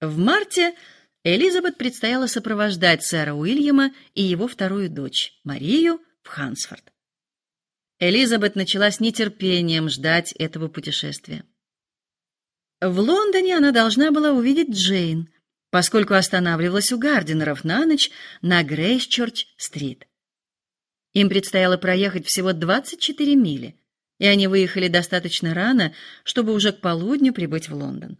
В марте Элизабет предстояло сопровождать сэра Уильяма и его вторую дочь, Марию, в Хансфорд. Элизабет начала с нетерпением ждать этого путешествия. В Лондоне она должна была увидеть Джейн, поскольку останавливалась у Гардинеров на ночь на Грейсчорч-стрит. Им предстояло проехать всего 24 мили, и они выехали достаточно рано, чтобы уже к полудню прибыть в Лондон.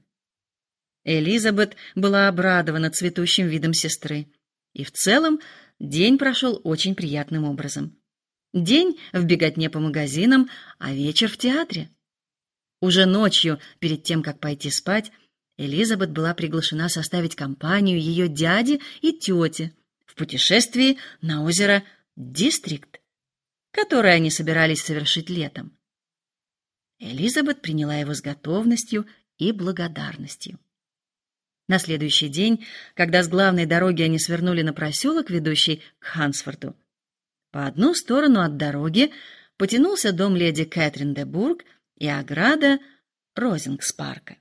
Элизабет была обрадована цветущим видом сестры, и в целом день прошел очень приятным образом. День в беготне по магазинам, а вечер в театре. Уже ночью, перед тем, как пойти спать, Элизабет была приглашена составить компанию ее дяде и тете в путешествии на озеро Дистрикт, которое они собирались совершить летом. Элизабет приняла его с готовностью и благодарностью. На следующий день, когда с главной дороги они свернули на проселок, ведущий к Хансфорду, по одну сторону от дороги потянулся дом леди Кэтрин де Бург и ограда Розингс-парка.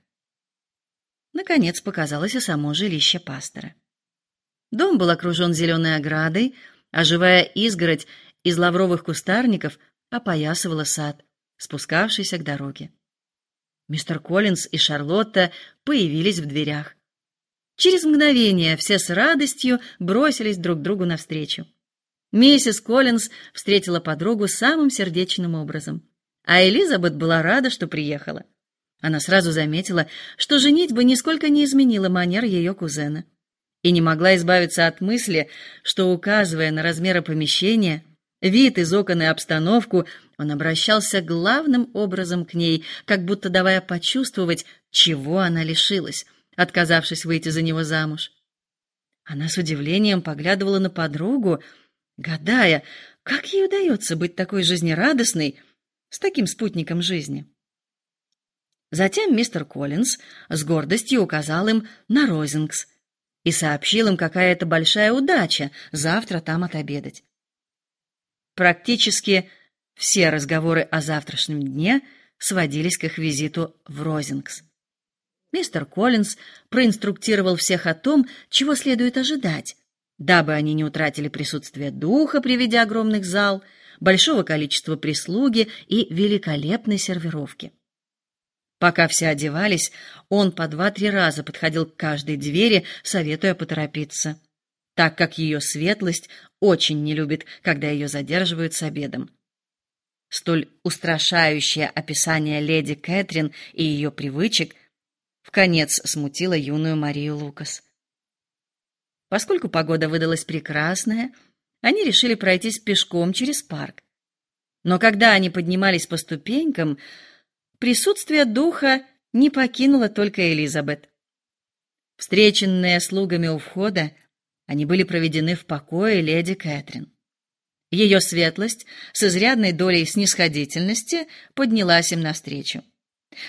Наконец показалось и само жилище пастора. Дом был окружен зеленой оградой, а живая изгородь из лавровых кустарников опоясывала сад, спускавшийся к дороге. Мистер Коллинз и Шарлотта появились в дверях. Через мгновение все с радостью бросились друг другу навстречу. Миссис Коллинз встретила подругу самым сердечным образом, а Элизабет была рада, что приехала. Она сразу заметила, что женитьба нисколько не изменила манер ее кузена, и не могла избавиться от мысли, что, указывая на размеры помещения, вид из окон и обстановку, он обращался главным образом к ней, как будто давая почувствовать, чего она лишилась — отказавшись выйти за него замуж. Она с удивлением поглядывала на подругу, гадая, как ей удается быть такой жизнерадостной с таким спутником жизни. Затем мистер Коллинз с гордостью указал им на Розингс и сообщил им, какая это большая удача завтра там отобедать. Практически все разговоры о завтрашнем дне сводились к их визиту в Розингс. Мистер Коллинз проинструктировал всех о том, чего следует ожидать, дабы они не утратили присутствие духа при виде огромных зал, большого количества прислуги и великолепной сервировки. Пока все одевались, он по два-три раза подходил к каждой двери, советуя поторопиться, так как ее светлость очень не любит, когда ее задерживают с обедом. Столь устрашающее описание леди Кэтрин и ее привычек в конец смутила юную Марию Лукас. Поскольку погода выдалась прекрасная, они решили пройтись пешком через парк. Но когда они поднимались по ступенькам, присутствие духа не покинуло только Элизабет. Встреченные слугами у входа, они были проведены в покое леди Кэтрин. Ее светлость с изрядной долей снисходительности поднялась им навстречу.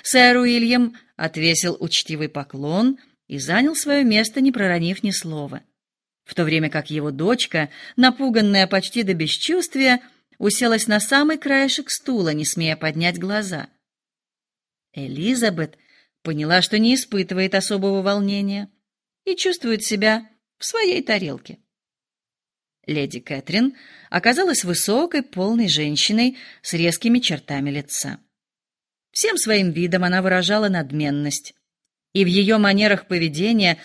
Сэр Уильям отвесил учтивый поклон и занял свое место, не проронив ни слова, в то время как его дочка, напуганная почти до бесчувствия, уселась на самый краешек стула, не смея поднять глаза. Элизабет поняла, что не испытывает особого волнения и чувствует себя в своей тарелке. Леди Кэтрин оказалась высокой, полной женщиной с резкими чертами лица. Всем своим видом она выражала надменность, и в ее манерах поведения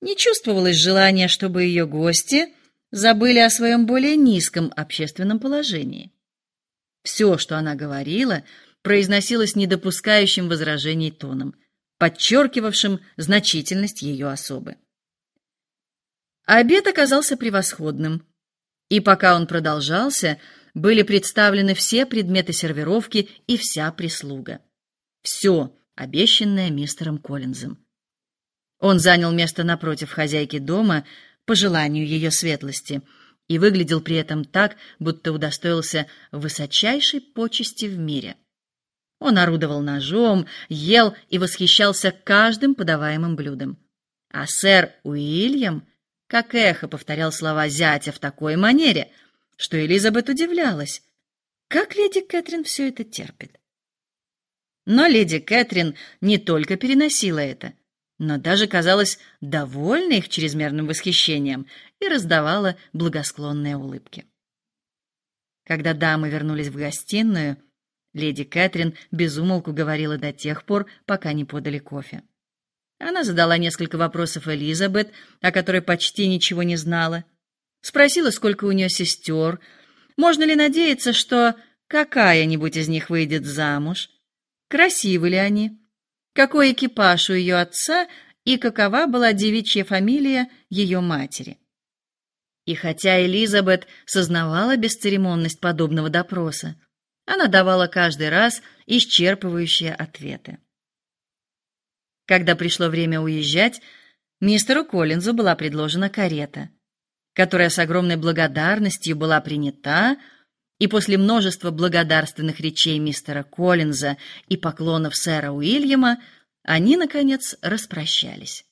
не чувствовалось желания, чтобы ее гости забыли о своем более низком общественном положении. Все, что она говорила, произносилось недопускающим возражений тоном, подчеркивавшим значительность ее особы. Обед оказался превосходным, и пока он продолжался, были представлены все предметы сервировки и вся прислуга. Все, обещанное мистером Коллинзом. Он занял место напротив хозяйки дома по желанию ее светлости и выглядел при этом так, будто удостоился высочайшей почести в мире. Он орудовал ножом, ел и восхищался каждым подаваемым блюдом. А сэр Уильям, как эхо, повторял слова зятя в такой манере, что Элизабет удивлялась, как леди Кэтрин все это терпит. Но леди Кэтрин не только переносила это, но даже казалась довольна их чрезмерным восхищением и раздавала благосклонные улыбки. Когда дамы вернулись в гостиную, леди Кэтрин безумолку говорила до тех пор, пока не подали кофе. Она задала несколько вопросов Элизабет, о которой почти ничего не знала. Спросила, сколько у нее сестер, можно ли надеяться, что какая-нибудь из них выйдет замуж, красивы ли они, какой экипаж у ее отца и какова была девичья фамилия ее матери. И хотя Элизабет сознавала бесцеремонность подобного допроса, она давала каждый раз исчерпывающие ответы. Когда пришло время уезжать, мистеру Коллинзу была предложена карета, которая с огромной благодарностью была принята, и после множества благодарственных речей мистера Коллинза и поклонов сэра Уильяма они наконец распрощались.